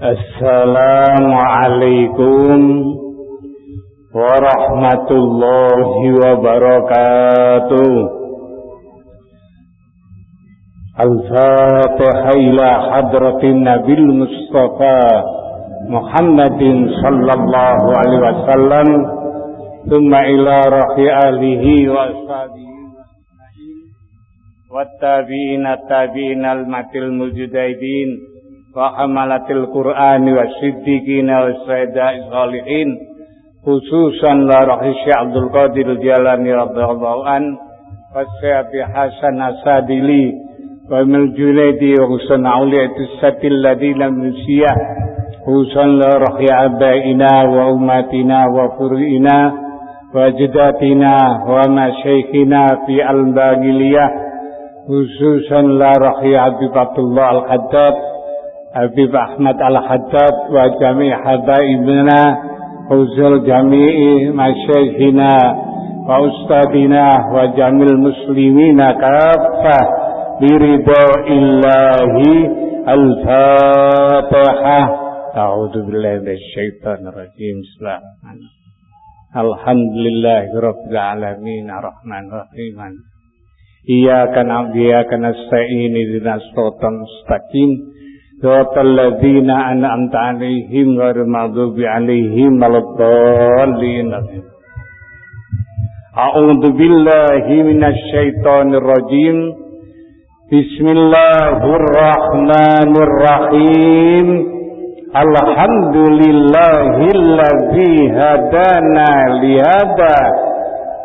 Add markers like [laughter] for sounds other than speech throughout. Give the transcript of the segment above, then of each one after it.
Assalamualaikum warahmatullahi wabarakatuh. Al-Fatihah ila hadratin Nabil Mustafa Muhammadin sallallahu alaihi wasallam. Thumma ila rahi alihi wa ashabihi wa tabi'ina tabi'ina al-matil fahamalatil Qur'ani wasiddiqina wasyhada'i sholihin khususan la rahisya Abdul Qadir Jalani radhiyallahu an. Wasyati Hasan Asadili wa mil Junaidi wa Husan Auliyatis Satil ladina khususan la rahya abaina wa ummatina wa fur'ina wa wa masyayikhina fi al-bagiliyah. Khususan la rahya Abibatullah al-Haddad Habib Ahmad Al-Hattab wa jami' habaibina huzur jami'i masyayikhina wa ustadina wa jamil muslimina kafah biridho illahi al-fatihah A'udhu billahi minasyaitanir rajim. Bismillahirrahmanirrahim. Alhamdulillahi rabbil alamin arrahmanir rahim. Iyyaka na'budu wa iyyaka nasta'in ihdinas siratal mustaqim. صراط الذين أنعمت عليهم غير المغضوب عليهم ولا الضالين أعوذ بالله من الشيطان الرجيم بسم الله الرحمن الرحيم Alhamdulillahilladzi hadana lihada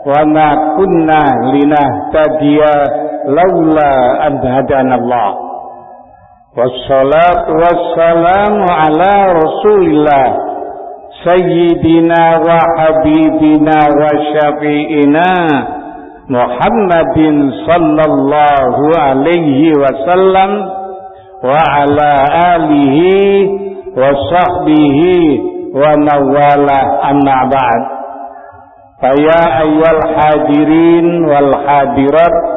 wa ma kunna linahtadiya laula an hadanallah wassalatu wassalamu ala rasulillah sayyidina wa habibina wa syafi'ina Muhammadin sallallahu alaihi wasallam wa ala alihi wa sahbihi wa mawala amma ba'd Faya ayyal hadirin wal hadirat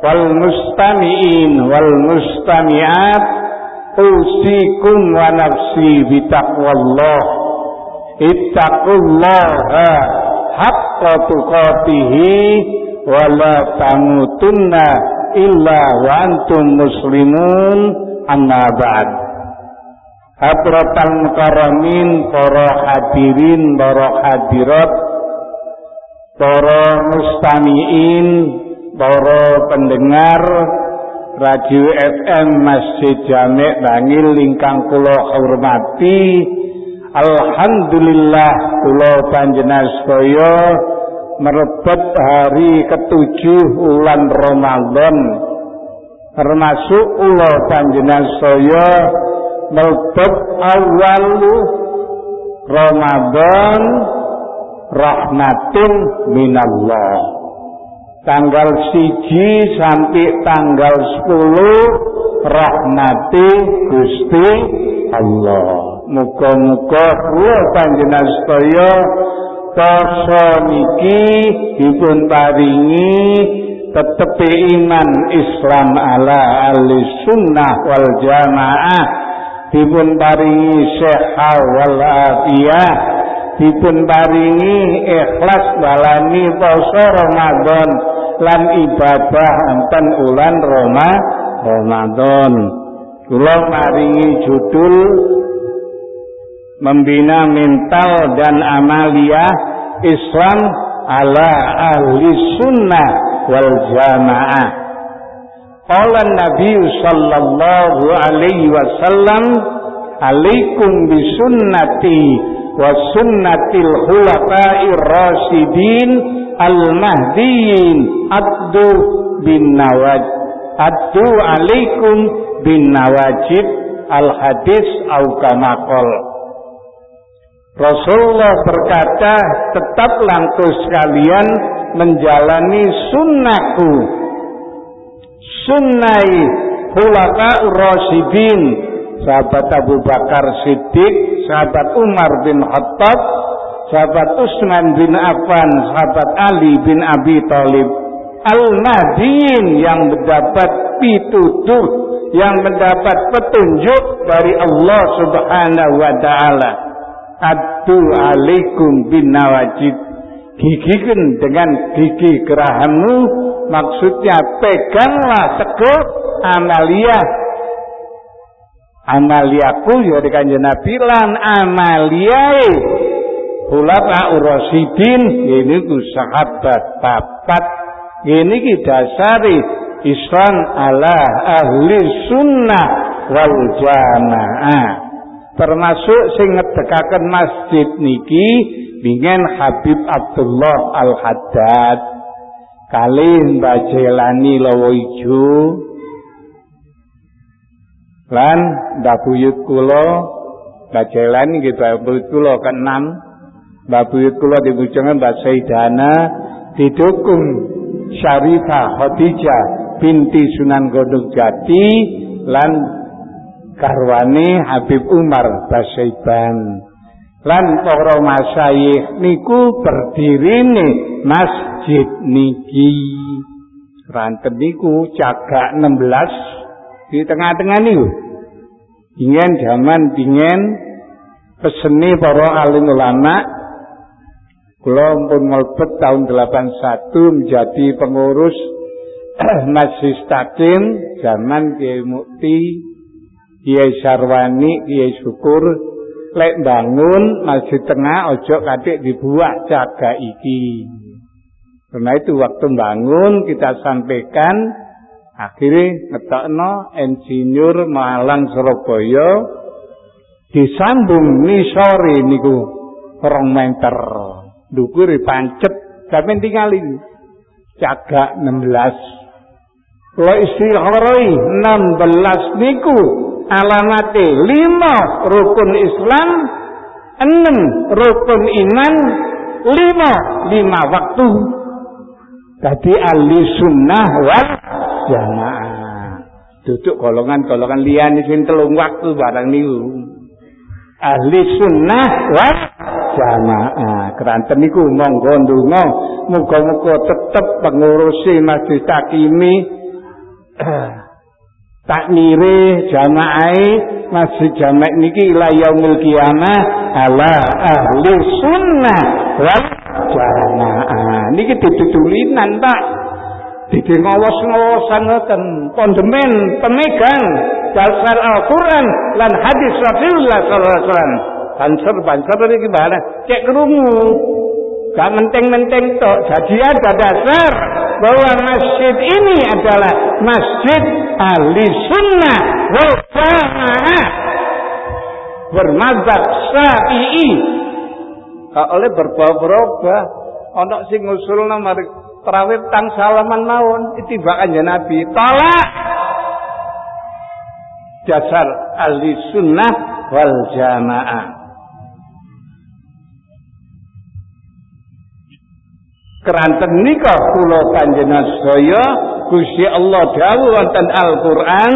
wal mustami'in wal mustami'at usikum wa nafsi bitaqwallah. Ittaqullaha haqqa tuqatihi wa la tamutunna illa wa antum muslimun. Amma ba'd. Hadratal mukaramin para hadirin para hadirat para mustamiin para pendengar Radio FM Masjid Jamek Bangil ingkang kula hormati Alhamdulillah kula panjenengan sedaya merebut hari ketujuh bulan Ramadan termasuk kula panjenengan sedaya melebet awal Ramadan rahmatin minallah tanggal siji sampai tanggal 10 rahmati Gusti Allah. Muga-muga kula panjenengan sedaya poso niki dipun paringi tetepi iman Islam ala ahli sunnah wal jamaah. Dipun paringi sehat wal afiyah dipun paringi ikhlas balani poso Ramadan lan ibadah enten ulan Roma Ramadan. Kula maringi judul membina mental dan amalia Islam ala ahli sunnah wal jamaah. Qala Nabi sallallahu alaihi wasallam alaikum bisunnati wa sunnatil khulafa'ir rasyidin al mahdiyin addu bin nawaj. Addu alaikum bin nawajib. Al hadis au kamakol Rasulullah berkata tetap langkus kalian menjalani sunnahku sunnai khulafa rasyidin sahabat Abu Bakar Siddiq sahabat Umar bin Khattab sahabat Utsman bin Affan sahabat Ali bin Abi Thalib al-Mahdiin yang mendapat pitutuh yang mendapat petunjuk dari Allah Subhanahu wa taala. Adu alaikum bin nawajib. Gigikan dengan gigi gerahammu maksudnya peganglah teguh amalia amaliaku ya kanjeng Nabi lan amaliae ulama urasidin ini ku sahabat papat ini ki dasari Islam ala ahli sunnah wal jamaah. Termasuk sing ngedekaken masjid niki bingen Habib Abdullah Al Haddad kali Mbak Jelani Lawo Ijo. Lan Mbak Buyut kula Mbak Jelani gitu Mbak Buyut kula keenam. Mbak Buyut kula dibujengke Mbak Saidana didukung Syarifah Khadijah binti Sunan Gondok Jati lan karwani Habib Umar Basaiban. Lan para masayih niku berdiri nih masjid niki. Ranten niku cagak 16 di tengah-tengah niku. Ingin zaman dingin peseni para alim ulama Kula pun melebet tahun 81 menjadi pengurus [clears throat] Masjid Takim zaman Kiai Mukti, Kiai Sarwani, Kiai Syukur lek bangun Masjid Tengah ojo katik dibuat jaga iki. Karena itu waktu bangun kita sampaikan akhirnya ngetokno insinyur Malang Surabaya disambung nisori niku rong meter dukuri pancet sampai tinggal ini cagak 16 lo istigharoi 16 niku alamate 5 rukun Islam 6 rukun iman 5 5 waktu. Jadi ahli sunnah wal jamaah. Duduk golongan-golongan liyan sing telung waktu barang niku. Ahli sunnah wal jamaah keranten niku monggo ndonga muga-muga tetep pengurusi Masjid Takimi. [clears throat] Takmire jamaah Masjid Jamaah niki ila yaumil kiamah ala ahli sunnah wal jamaah. Niki ditutulinan Pak. Didi ngawas-ngawasan ngoten pondemen pemegang dasar Al-Qur'an lan hadis Rasulullah sallallahu alaihi wasallam banser banser ini gimana? Cek kerungu. Gak menteng-menteng tok. Jadi ada dasar bahwa masjid ini adalah masjid ahli sunnah wal jamaah. Bermadzhab syafi'i. Gak oleh berubah-ubah ono sing ngusulna mari tang salaman mawon. Itibakan ya nabi. Tolak. Dasar ahli sunnah wal jamaah keranten nika kula panjenengan sedaya Gusti Allah dawuh wonten Al-Qur'an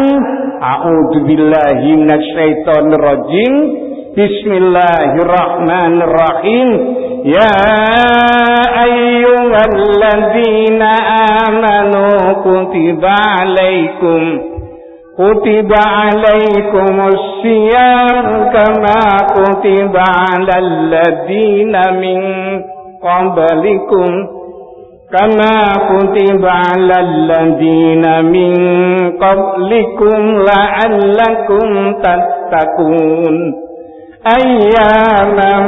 A'udzu billahi minasyaitonir rajim Bismillahirrahmanirrahim. Ya ayyuhalladzina amanu kutiba alaikum. Kutiba alaikumus siyam kama kutiba alal ladzina min qablikum kama kutiba 'alal ladzina min qablikum la'allakum tattaqun. Ayyaman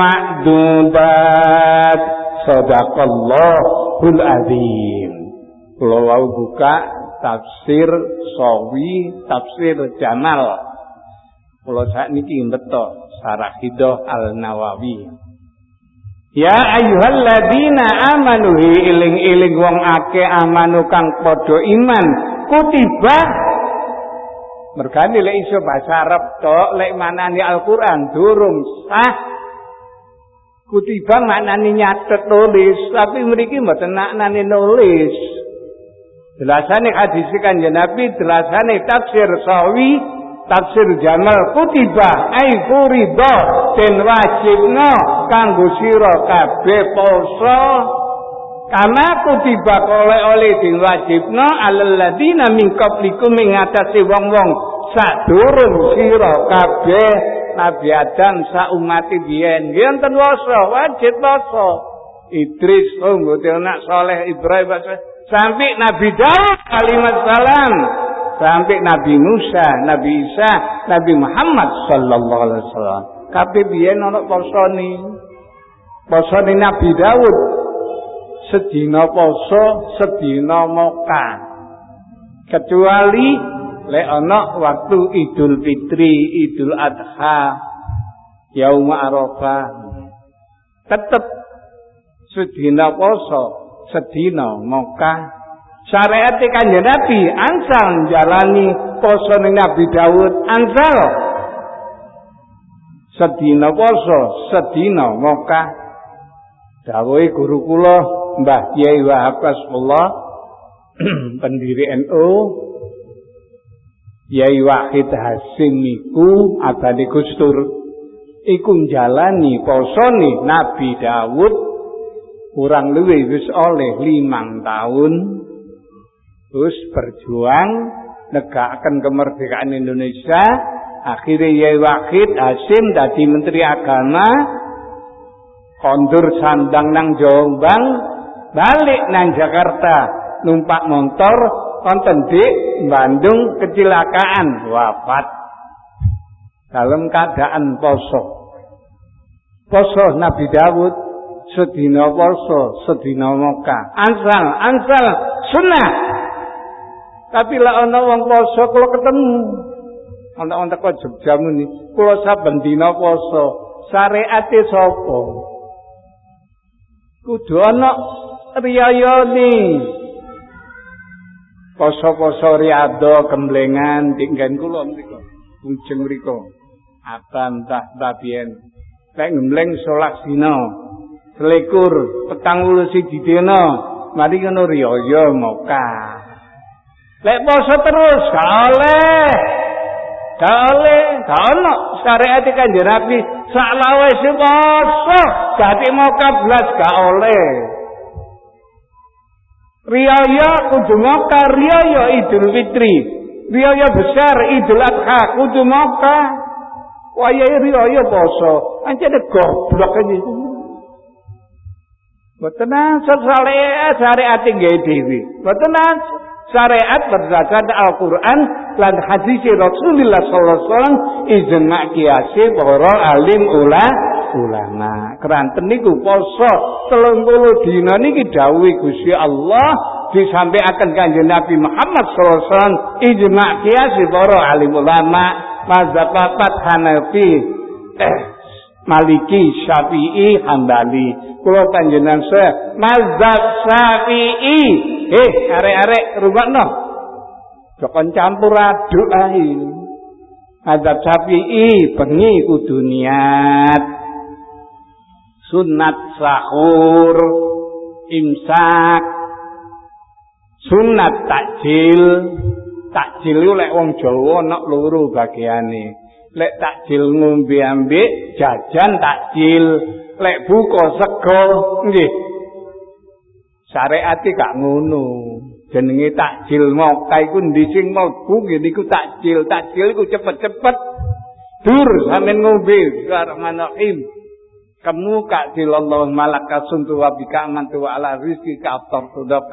ma'dudat sadaqallahul azim. Kula buka tafsir sawi tafsir jamal. Kula sakniki beto sarah hidoh al nawawi Ya ayyuhalladzina amanu iling-iling wong ake amanu kang padha iman kutiba mergane lek iso bahasa Arab tok lek manani Al-Qur'an durung sah. Kutiba maknane nyatet nulis tapi mriki mboten maknane nulis. Jelasane hadis kanjeng Nabi jelasane tafsir sawi tafsir jamal kutiba ai furida den wajibna kanggo sira kabeh poso. Kama kutiba oleh oleh diwajibno alal ladina min qablikum ing atase wong-wong sadurung sira kabeh. Nabi Adam sak umat yen ten wajib poso. Idris oh mbote anak saleh Ibrahim sampai Nabi Daud kalimat salam sampai Nabi Musa, Nabi Isa, Nabi Muhammad sallallahu alaihi wasallam. Kabeh biyen ana posone. Posone Nabi Daud sedina poso, sedina moka. Kecuali lek ana waktu Idul Fitri, Idul Adha, Yaum Arafah. Tetep sedina poso, sedina moka syariat kanjeng Nabi ansal jalani poso Nabi Daud ansal sedina poso sedina Mekah. Dawuhe guru kula Mbah Kiai Wahab Kasmullah [clears throat] pendiri NU Yai Wahid Hasim iku abadi Gustur iku jalani posone Nabi Daud kurang luwih wis oleh limang tahun terus berjuang negakkan kemerdekaan Indonesia. Akhirnya Yai Wahid Hasim Menteri Agama. Kondur sandang nang Jombang. Balik nang Jakarta. Numpak motor. Konten di Bandung kecelakaan. Wafat. Dalam keadaan poso. Poso Nabi Dawud sedina poso sedina moka ansal ansal sunnah tapi lah ana wong poso kula ketemu. Ana wong teko Jogja muni, kula saben dina poso. Syariate sapa? Kudu ana riyayane. Poso-poso riado kemblengan tinggan kula mriku. Ujeng mriku. Aban tah babien. Lek ngembleng solak dina. Selikur petang wulu siji. Mari ngono riyaya mokah. Lek poso terus gak oleh. Gak oleh, gak ono syariat Kanjeng Nabi sak lawase poso, dadi mau kablas gak oleh. Kudu moka, riyaya Idul Fitri. Riyaya besar Idul Adha kudu moka. Wayahe riyaya poso, ancene goblok aja. Mboten asal syariat syariat nggih dhewe. Syariat berdasarkan Al-Quran dan hadis Rasulullah SAW ijma kiasi para alim ula ulama. Keranten niku poso telung puluh dina niki dawuh Gusti Allah disampaikan kanjeng Nabi Muhammad SAW ijma kiasi para alim ulama mazhab Hanafi. eh, Maliki, Syafi'i, Hambali. Kula panjenengan saya mazhab Syafi'i. Eh, arek-arek rungokno. Jokon campur aduk ae. Mazhab Syafi'i bengi kudu niat. Sunat sahur, imsak, sunat takjil. Takjil lek wong Jawa nek loro bagiane. Lek takjil ngombe ambek jajan takjil lek buka sego nggih. Syariat gak ngono. Jenenge takjil moka iku ndi sing mlebu nggih niku takjil. Takjil iku cepet-cepet. Dur sampean ngombe bismillahirrahmanirrahim. Kamu kak dilallah malaka suntu wa bika ala rizki ka aftar tudab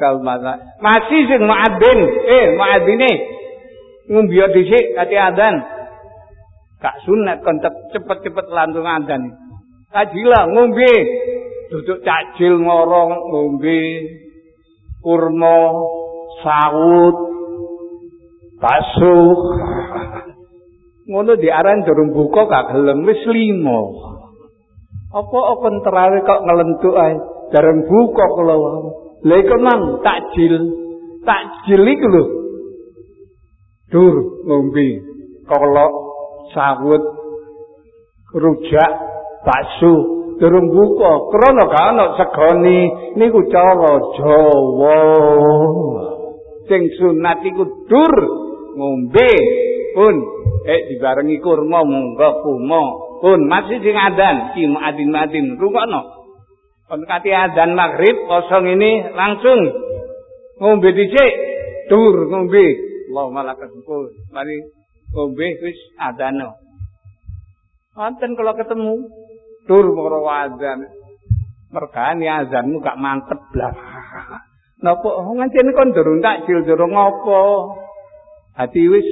masih sing muadzin. Eh muadzine. Ngombe dhisik ati adan Gak sunat kon cepet-cepet lantung andan. Tajila ngombe. Duduk cacil ngorong ngombe. Kurma, sawut, basuh. [laughs] Ngono diaran durung buka gak gelem wis lima. Apa kon terawe kok ngelentuk ae. Jarang buka kula wae. Lha iku mang takjil. Takjil iku lho. Dur ngombe. Kolok sawut rujak bakso durung buka. Krana gak ana segoni niku cara Jawa. Sing sunat iku dur ngombe. Pun eh dibarengi kurma monggo kumo pun masih sing adan ki muadzin madin rungokno Kon adzan maghrib kosong ini langsung. Ngombe dhisik, dur ngombe. Allahumma lakal syukur. Mari ngombe wis adzano. Wonten kalau ketemu dur moro adzan. Mergane azanmu gak mantep lah. Napa ngancen kon durung takjil durung ngopo? Hati wis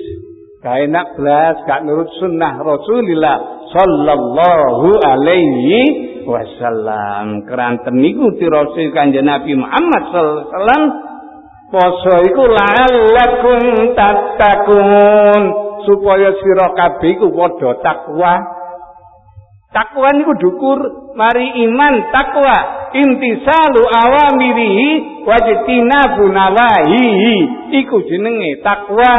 gak enak blas, gak nurut sunnah Rasulullah sallallahu alaihi wasallam. Keranten niku tirose Kanjeng Nabi Muhammad sallallahu alaihi wasallam poso iku la'allakum tattaqun supaya sira kabeh iku padha takwa. Takwa niku dukur mari iman takwa. Intisalu awamirihi wajtinabu nawahihi iku jenenge takwa.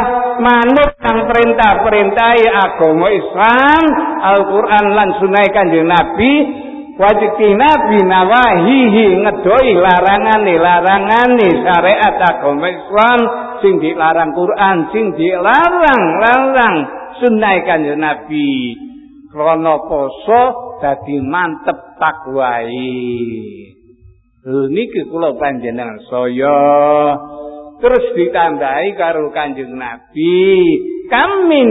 Manut kang perintah-perintahe agama Islam Al-Qur'an lan sunah Kanjeng Nabi wajibina binawahihi ngedoi larangane larangane syariat agama Islam sing dilarang Quran sing dilarang larang sunnah kanjeng Nabi. Krana poso dadi mantep takwai niki kula panjenengan saya. Terus ditambahi karo kanjeng Nabi kam min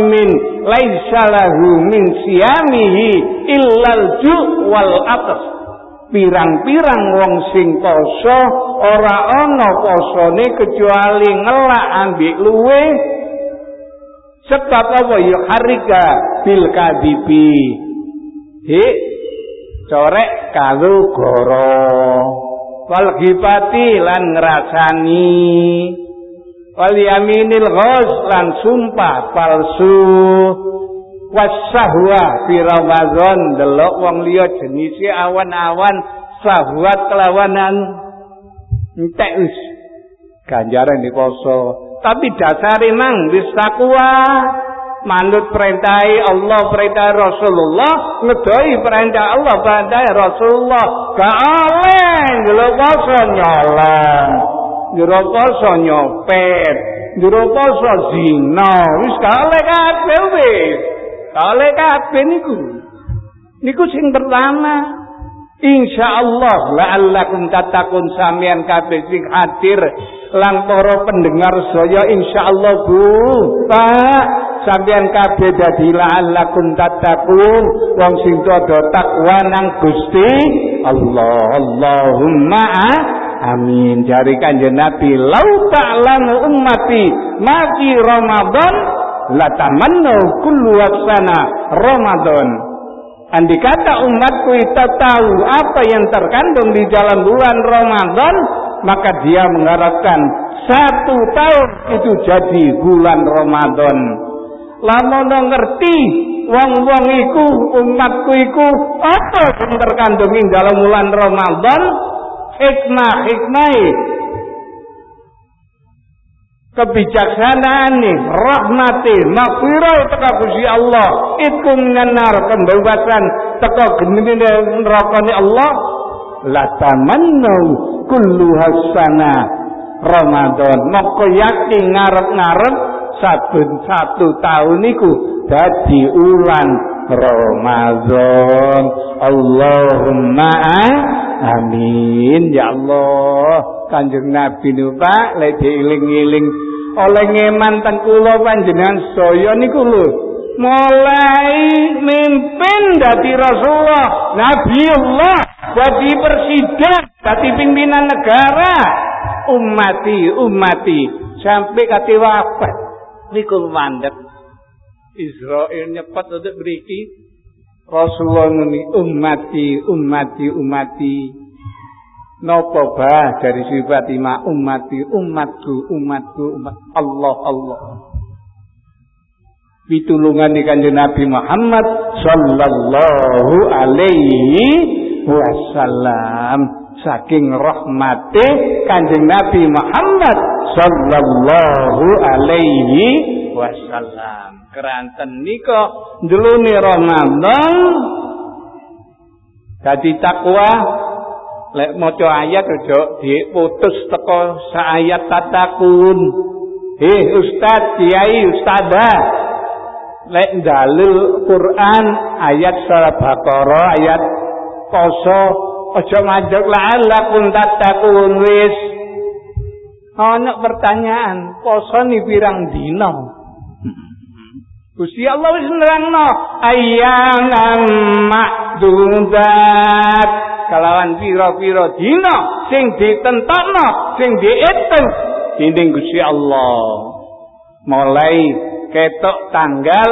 imin laisa lahu min siyamihi illal ju' wal atas pirang-pirang wong sing poso ora ana posone kecuali ngelak ambek luwe. Sebab apa? Ya harika bil kadibi. He corek kalau goro. Wal lan ngrasani. Wal yaminil ghos lan sumpah palsu wasahwa fi ramadan. Delok wong liya jenise awan-awan sahwat kelawanan. Entek wis. Ganjaran di poso. Tapi dasare nang wis takwa. Manut perintah Allah perintah Rasulullah. Ngedoi perintah Allah perintah Rasulullah. Gak oleh delok poso nyolong Jero poso nyopet, jero poso zina, wis kale kabeh wis. Kale kabeh niku. Niku sing pertama. Insyaallah la'allakum tatakun samian kabeh sing hadir lang para pendengar saya insyaallah Bu. Pak, sampeyan kabeh dadi la'allakum tatakun wong sing padha takwa nang Gusti Allah. Allahumma Amin. Jari kanjeng Nabi, "Lau ta'lamu ummati mati Ramadan latamannu kullu wasana Ramadan." Andi kata umatku itu tahu apa yang terkandung di dalam bulan Ramadan, maka dia mengharapkan satu tahun itu jadi bulan Ramadan. Lamun ngerti wong-wong iku umatku iku apa yang terkandung di dalam bulan Ramadan, hikmah hikmah kebijaksanaan nih rahmati maghfirah teka Gusti Allah. Itu ngenar pembebasan teka geni neraka Allah. La tamannu kullu hasana Ramadan. Moko yakin ngarep-ngarep saben satu tahun niku dadi ulan Ramadan. Allahumma Amin ya Allah. Kanjeng Nabi niku Pak lek dieling-eling oleh ngeman teng kula panjenengan saya niku lho. Mulai mimpin dadi Rasulullah, Nabi Allah, jadi presiden, jadi pimpinan negara. Umati, umati, sampai kati wafat. Niku mandek. Israel nyepet untuk beriki Rasulullah muni ummati ummati ummati. Napa bah dari sifat ima ummati umatku umatku umat Allah Allah. Pitulungan kanjeng Nabi Muhammad sallallahu alaihi wasallam. Saking rahmati kanjeng Nabi Muhammad sallallahu alaihi wasallam keranten nika ndelune Ramadan dadi takwa lek maca ayat aja diputus teko saayat tatakun eh ustaz kiai ustazah lek dalil Quran ayat surah Baqarah ayat poso Aja majak la'allakum tattaqun wis. Ana pertanyaan, poso ni pirang dina? Gusti Allah wis nerangno ayyaman makdudat kalawan pira-pira dina sing ditentokno sing diitung dening Gusti Allah. Mulai ketok tanggal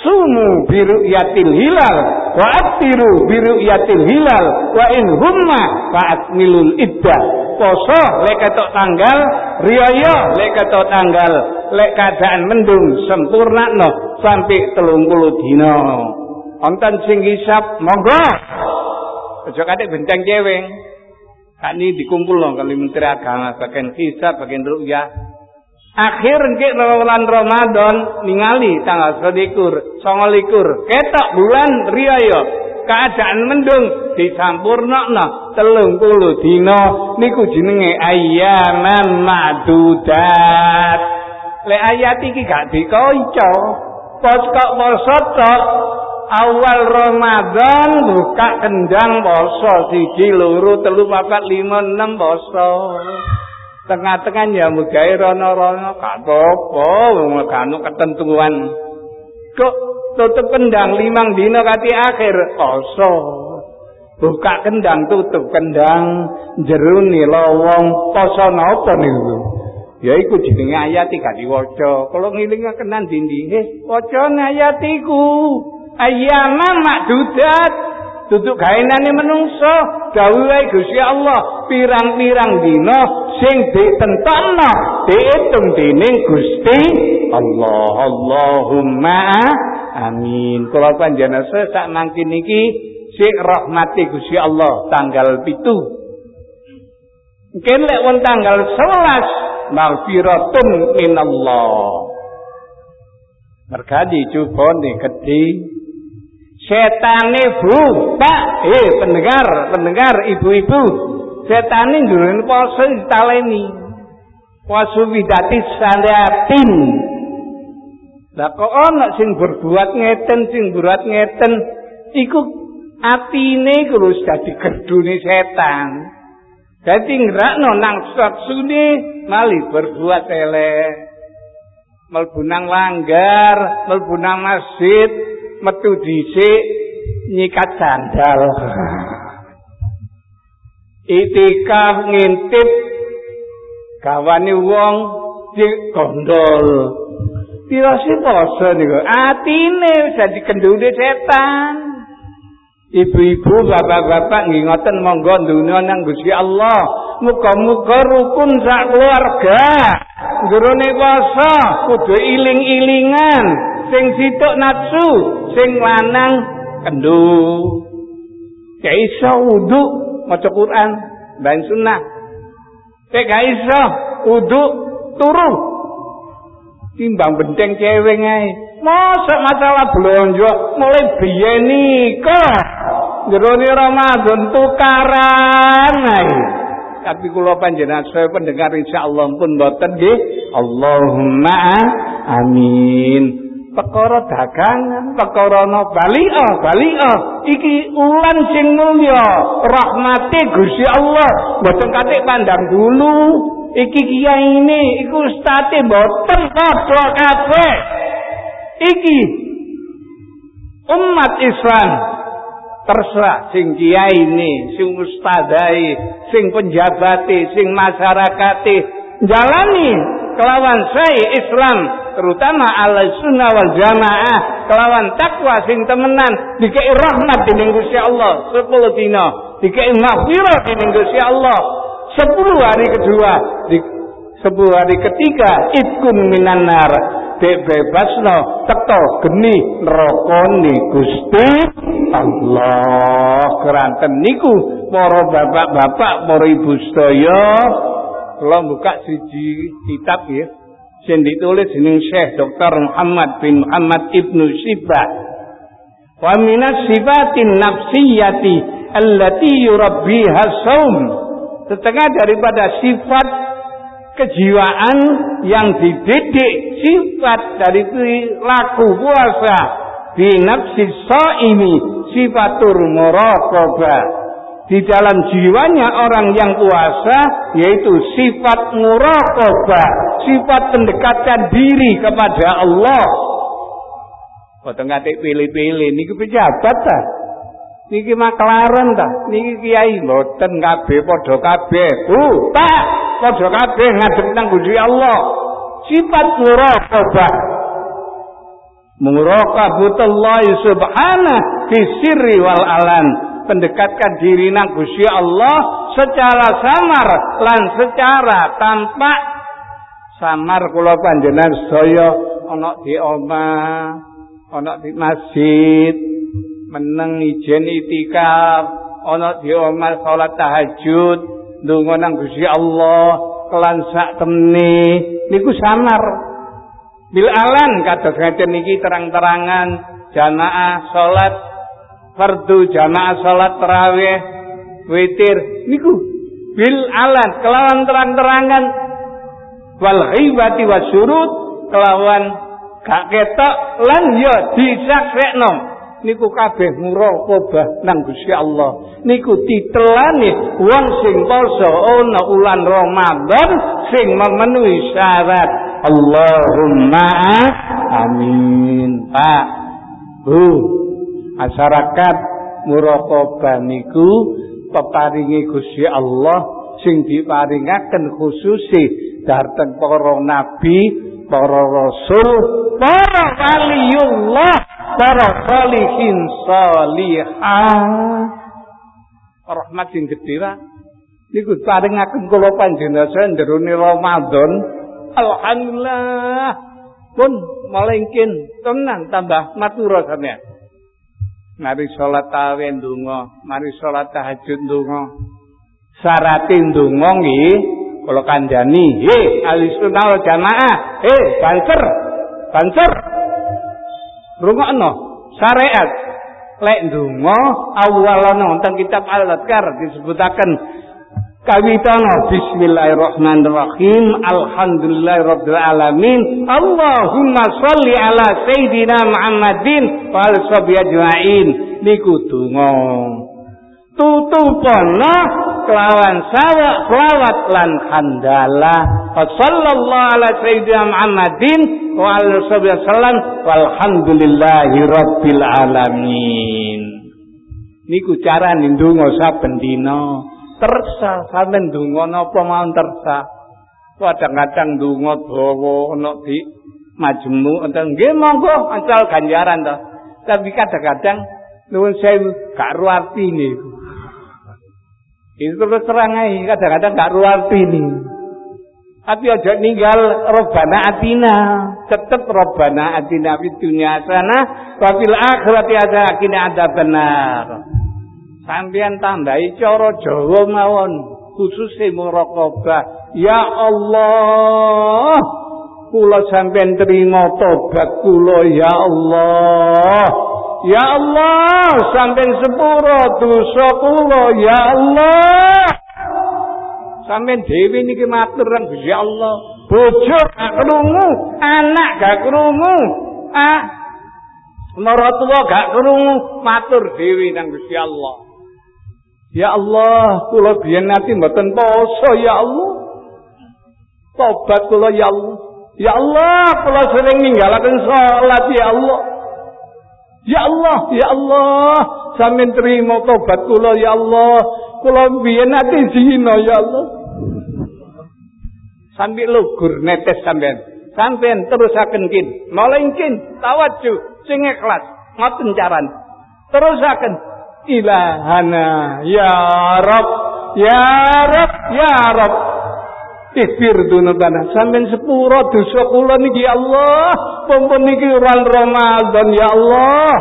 sumu biru yatil hilal wa atiru biru yatil hilal wa in humma fa'atmilul iddah poso lek ketok tanggal riyo lek ketok tanggal lek keadaan mendung sempurna no sampai telung puluh dino onten sing hisap monggo. Aja kadek benteng ceweng kani dikumpul loh kali menteri agama bagian hisap bagian ru'yah akhir ke bulan Ramadan ningali tanggal selikur songolikur ketok bulan riyo keadaan mendung disampurnokno. Telung puluh dino niku jenenge ayaman madudat. Le ayat iki gak dikoco pos kok poso awal Ramadan buka kendang poso siji loro telu papat lima enam poso. Tengah-tengah ya mugai rono-rono gak apa kanu ketentuan kok tutup kendang limang dino kati akhir. Poso buka kendang tutup kendang. Jeruni lowong poso napa niku? Ya iku jenenge ayat gak diwaca kalau ngiling kenan dindi eh wacane ayat iku ayyaman makdudat duduk gaenane menungso. Dawuhe Gusti Allah pirang-pirang dina sing ditentokno diitung dening Gusti Allah. Allahumma amin. Kula panjenengan sak mangkin iki sik rahmati Gusti Allah tanggal pitu. Mungkin lek won tanggal 11 maghfiratun minallah. Mergadi cupone gedhe Setane bu, Pak, eh pendengar, pendengar, ibu-ibu, setane ndurun poso ditaleni. Poso widati salatin. Lah kok ana sing berbuat ngeten, sing berbuat ngeten, iku atine terus dadi gerdune setan. Dadi ngrakno nang saksune mali berbuat elek. Melbu nang langgar, melbu nang masjid, metu dhisik nyikat sandal. Itikaf ngintip gawane wong di gondol. Pirasi poso niku. Atine dadi kendune setan. Ibu-ibu, bapak-bapak ngingoten monggo dunia nang Gusti Allah. Muga-muga rukun sak keluarga. Gurune poso kudu iling-ilingan. Sing situk nafsu, sing lanang kendu. Ya iso wudu maca Quran dan sunnah. Tek gak iso wudu turu. Timbang benteng cewek ae. Masa masalah belanja mulai biyen kok. Jerone Ramadan tukaran ae. Tapi kula panjenengan saya pendengar insyaallah pun boten nggih. Allahumma amin. perkara dagangan, perkara no balia, balia. Iki ulan sing mulya, rahmati Gusti Allah. Mboten kate pandang dulu. Iki kiai ini, iku ustate mboten padha kabeh. Iki umat Islam. Terserah sing kiai ini, sing ustadai, sing penjabati, sing masyarakati. Jalani kelawan saya Islam terutama ala sunnah wal jamaah. Kelawan takwa sing temenan. Dikei rahmat dening Gusti Allah 10 dina. Dikei maghfirah dening Gusti Allah 10 hari kedua di 10 hari ketiga itkun minan nar. Dek teko geni Gusti Allah. Keranten niku para bapak-bapak para ibu sedaya. Kula buka siji kitab ya sing ditulis dening Syekh Dr. Muhammad bin Muhammad Ibnu Sibah wa minas sifatin nafsiyati allati yurabbiha saum setengah daripada sifat kejiwaan yang dididik sifat dari laku puasa di nafsi saimi sifatur muraqabah di dalam jiwanya orang yang puasa yaitu sifat muraqabah, sifat pendekatan diri kepada Allah. Boten ngate pilih-pilih niki pejabat ta. Niki maklaran ta. Niki kiai mboten kabeh padha kabeh. Uh, tak padha kabeh ngadep nang Gusti Allah. Sifat muraqabah. Muraqabatullah subhanahu fi sirri wal alan pendekatkan diri nang Gusti Allah secara samar lan secara tampak samar kula panjenengan sedaya ana di omah ana di masjid meneng ijen itikaf. Ana di omah salat tahajud. Ndonga nang Gusti Allah. Kelan sak temne. Niku samar. Bil alan kados ngeten niki terang-terangan. Jamaah salat fardu jamaah salat tarawih witir. Niku bil alat kelawan terang-terangan. Wal ghibati wasyurut kelawan gak ketok lan ya disaksekno niku kabeh muraqabah nang Gusti Allah. Niku titelane wong sing poso ana ulan Ramadan sing memenuhi syarat. Allahumma amin. Pak Bu masyarakat muraqabah niku peparingi Gusti Allah sing diparingaken khususi dhateng para nabi, para rasul, para waliullah, para salihin salihah. Rahmat sing gedhe niku paringaken kula panjenengan jroning Ramadan. Alhamdulillah. Pun malengkin tenan tambah matur sampeyan. Mari salat tarawih ndonga, mari salat tahajud ndonga. Syaraté ndonga nggih kula kandhani, he ahli sunnah wal jamaah, he banser. Banser. Rungokno syariat. Lek ndonga awalana wonten kitab Al-Adkar disebutaken Kawitana Bismillahirrahmanirrahim Alhamdulillahirabbil alamin Allahumma sholli ala sayidina Muhammadin wa ala ajmain niku donga tutupana kelawan sawa selawat lan handala. Sallallahu ala sayyidina Muhammadin wa ala sallam walhamdulillahi rabbil alamin. Niku cara ndonga saben dina. Tersa sampean donga napa mawon tersa? Kadang-kadang donga dawa ana di majmu enten nggih monggo asal ganjaran to. Tapi kadang-kadang nuwun sewu gak ruwati niku itu terus terang aja kadang-kadang gak ruwati niku tapi aja ninggal robana atina tetep robana atina di dunia sana wabil akhirati ada benar sampeyan tambahi cara Jawa mawon khusus muraqabah. Ya Allah kula sampeyan terima tobat kula ya Allah ya Allah sampeyan sepuro dosa kula ya Allah. Sampeyan dhewe niki matur nang Gusti Allah. Bojo gak krungu. Anak gak krungu. Ah. Maratuwa gak krungu. Matur dhewe nang Gusti Allah. Ya Allah, kula biyen nate mboten poso ya Allah. Tobat kula ya Allah. Ya Allah, kula sering ninggalaken salat ya Allah. Ya Allah, ya Allah, sampeyan terima tobat kula ya Allah. Kula biyen nate zina ya Allah. Sambil lugur netes sampean. Sampean terusaken kin, malengkin tawajuh sing ikhlas. Ngoten caran. Terusaken ilahana ya Rab ya Rab ya Rab Ikhfir dunubana sampean sepuro dosa kula niki ya Allah pompon niki Ramadan ya Allah.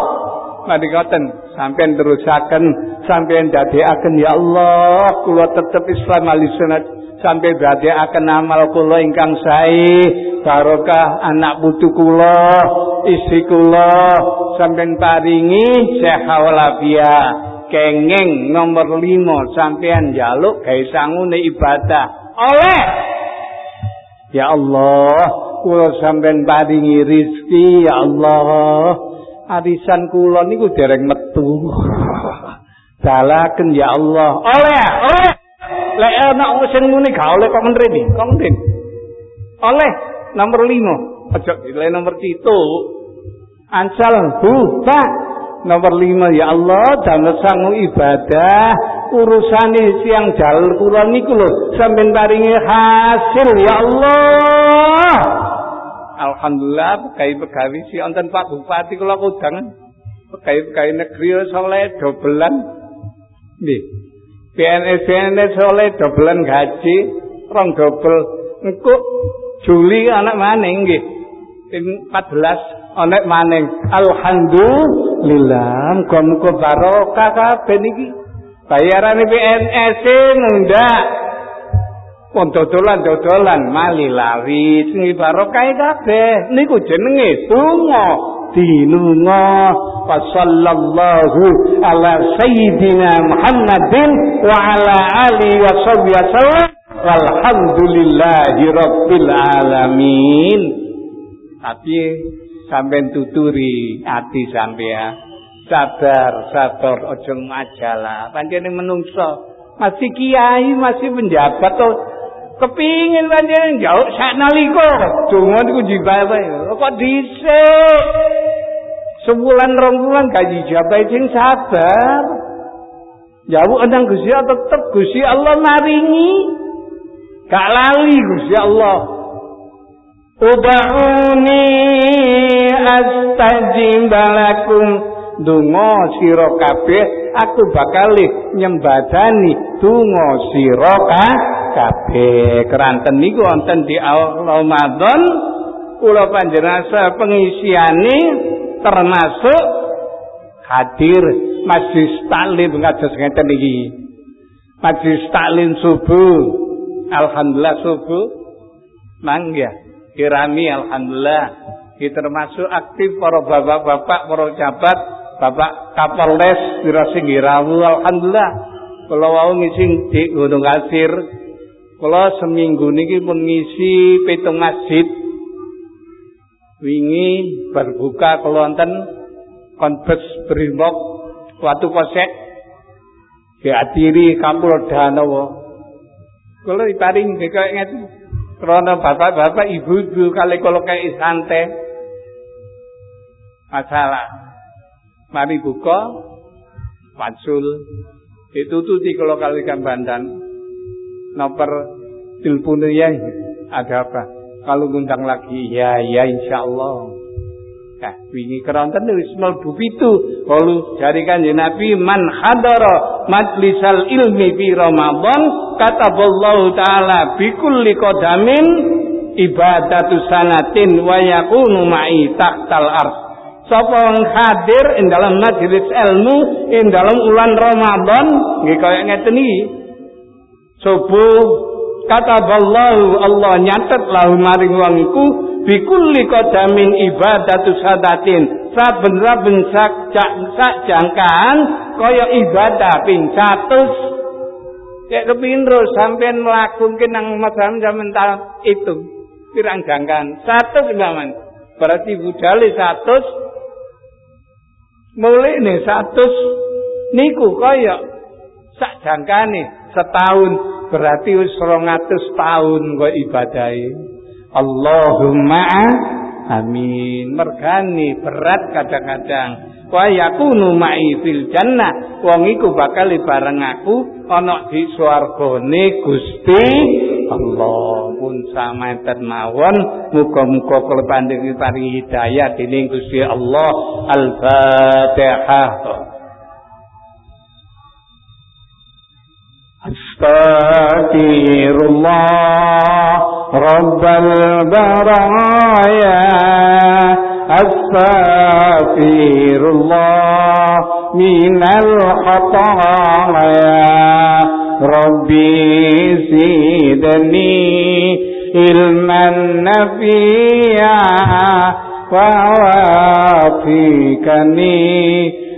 Mari ngoten sampean terusaken sampean dadekaken ya Allah. Kula tetep Islam alisunat sampai dadekaken amal kula ingkang sae. Barokah anak putu kula isi kula. Sampean paringi sehat walafiat. Kenging nomor lima sampean jaluk gawe sangune ibadah. Oleh! Ya Allah kula sampean paringi rizki ya Allah arisan kula niku dereng metu [laughs] Dalaken ya Allah. Oleh, oleh. Lek ana sing muni gak oleh kok menrene, kok menrene. Oleh nomor 5. Aja nilai nomor 7. Ansal buta nomor 5 ya Allah damel sangu ibadah urusane siang jalur kula niku lho sampeyan paringi hasil ya Allah. Alhamdulillah pegai pegawi si wonten Pak Bupati kula kudangan. Pegai-pegai negeri soleh dobelan. Nggih. PNS PNS soleh dobelan gaji, rong dobel. Engko Juli anak maning nggih. 14 anak maning. Alhamdulillah, muga-muga barokah kabeh niki. Bayarane PNS nundak. Pun dodolan-dodolan mali lari sing barokah kabeh. Niku jenenge donga dinunga wa sallallahu ala sayyidina Muhammadin wa ala alihi wa sahbihi wasallam. Walhamdulillahi rabbil alamin. Tapi sampean tuturi ati sampean. Sabar sabar aja majalah pancene menungso. Masih kiai masih penjabat kepingin pancen jauh sak nalika. Donga niku jibae kok dhisik sebulan rong bulan gaji jabai sing sabar. Jauh endang Gusti Allah tetep Gusti Allah maringi. Gak lali Gusti Allah. Ubauni astajib lakum donga sira kabeh aku bakal nyembadani donga sira kabeh keranten niku wonten di Ramadan kula panjenengan pengisiane termasuk hadir majlis taklim. Ngados ngeten iki. Majlis taklim subuh. Alhamdulillah subuh. Mangga kirami alhamdulillah. Kita termasuk aktif para bapak-bapak para jabat bapak Kapolres Dirasi Girawu alhamdulillah. Kalau wau ngisi di Gunung Kasir Kula seminggu niki pun ngisi pitung masjid. Wingi berbuka kula wonten konbes Brimob Watu Kosek diadiri Kampul Danawa. Kula diparing kaya ngeten. Krana bapak-bapak ibu-ibu kali kula kaya santai. Masalah. Mari buka Pansul ditututi kalau kalikan bandan nomor telepon ya ada apa? Kalau ngundang lagi ya ya insya Allah nah wingi keronten wis mlebu pitu. Kalau dari kanjeng Nabi man hadara majlisal ilmi fi Ramadan kataballahu taala bi kulli qadamin ibadatu sanatin wa yakunu ma'i tahtal ars. Sapa hadir ing dalam majelis ilmu ing dalam ulan Ramadan nggih kaya ngeten iki subuh kata ballahu Allah nyatet lahu maring wong iku bikulli qadamin ibadatu sadatin saben-saben sak sak jangkaan kaya ibadah ping 100 Kayak kepindro sampean melakukan nang masam zaman itu pirang jangkaan? Satu kendaman berarti budale satu mulai nih satu niku kaya sak jangkane setahun. Berarti wis 200 tahun kok ibadahi Allahumma amin. Mergani berat kadang-kadang. Wa yakunu ma'i fil jannah. Wong iku bakal bareng aku ana di swargane Gusti Allah. Pun samenten mawon. Muga-muga kula pandhengi paring hidayah dening Gusti Allah. Al-Fatihah أستغفر الله رب البرايا. أستغفر الله من الخطايا. ربي زدني علما نفيا ووافقني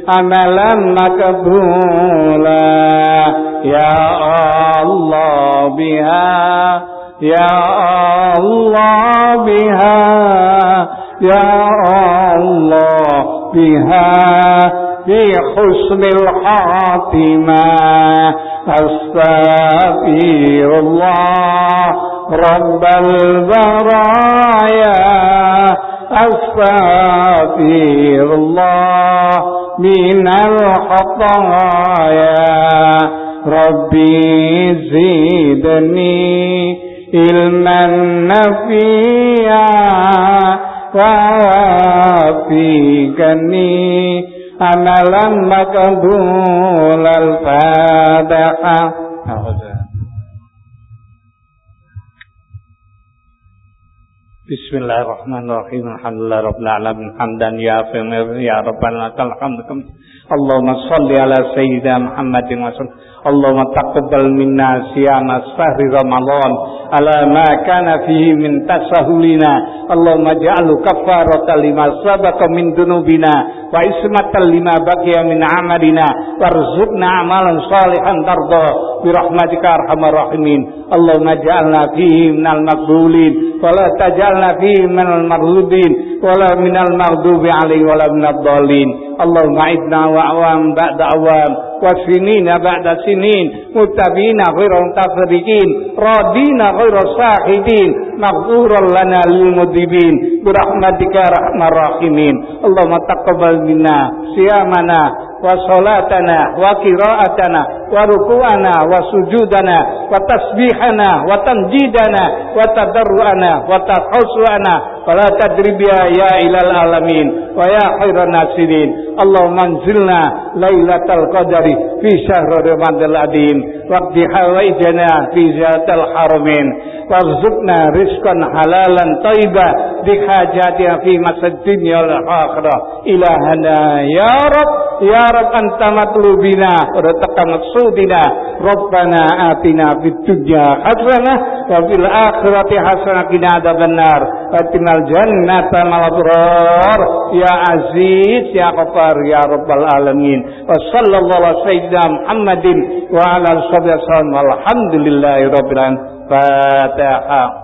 عملا مقبولا. يا الله بها يا الله بها يا الله بها. بحسن الخاتمة أستغفر الله رب البرايا. أستغفر الله من الخطايا ربي زدني علما نفيا ووافقني عملا مقبول الفاتحة بسم الله الرحمن الرحيم الحمد لله رب العالمين حمدا يا يا ربنا لك الحمد اللهم صل على سيدنا محمد وسلم اللهم تقبل منا صيام شهر رمضان على ما كان فيه من تسهلنا اللهم اجعله كفارة لما سبق من ذنوبنا وإسمة لما بقي من عملنا وارزقنا أعمالا صالحا ترضى برحمتك أرحم الراحمين اللهم اجعلنا فيه من المقبولين ولا تجعلنا فيه من المغلوبين ولا من المغضوب عليه ولا من الضالين اللهم عدنا وأعوام بعد أعوام وسنين بعد سنين متبين غير متفرقين راضين غير ساخدين مغفورا لنا للمذنبين برحمتك يا ارحم الراحمين اللهم تقبل منا صيامنا وصلاتنا وقراءتنا وركوعنا وسجودنا وتسبيحنا وتمجيدنا وتضرعنا وتخشعنا ولا تدرب يا إلى العالمين ويا خير الناصرين Allah manzilna lailatul qadari fi syahr ramadhanil adim waqdi hawaijana fi zatal haramin. Warzuqna rizqan halalan taiba bi hajati fi masad dunya wal ilahana ya rab ya rab anta matlubina wa rizqa maqsudina. Rabbana atina fid dunya hasanah wa fil akhirati hasanah qina adzabannar. Wa jannata malabrar. Ya aziz ya qofa غفار يا رب العالمين وصلى الله على سيدنا محمد وعلى آله وصحبه وسلم والحمد لله رب العالمين Fatihah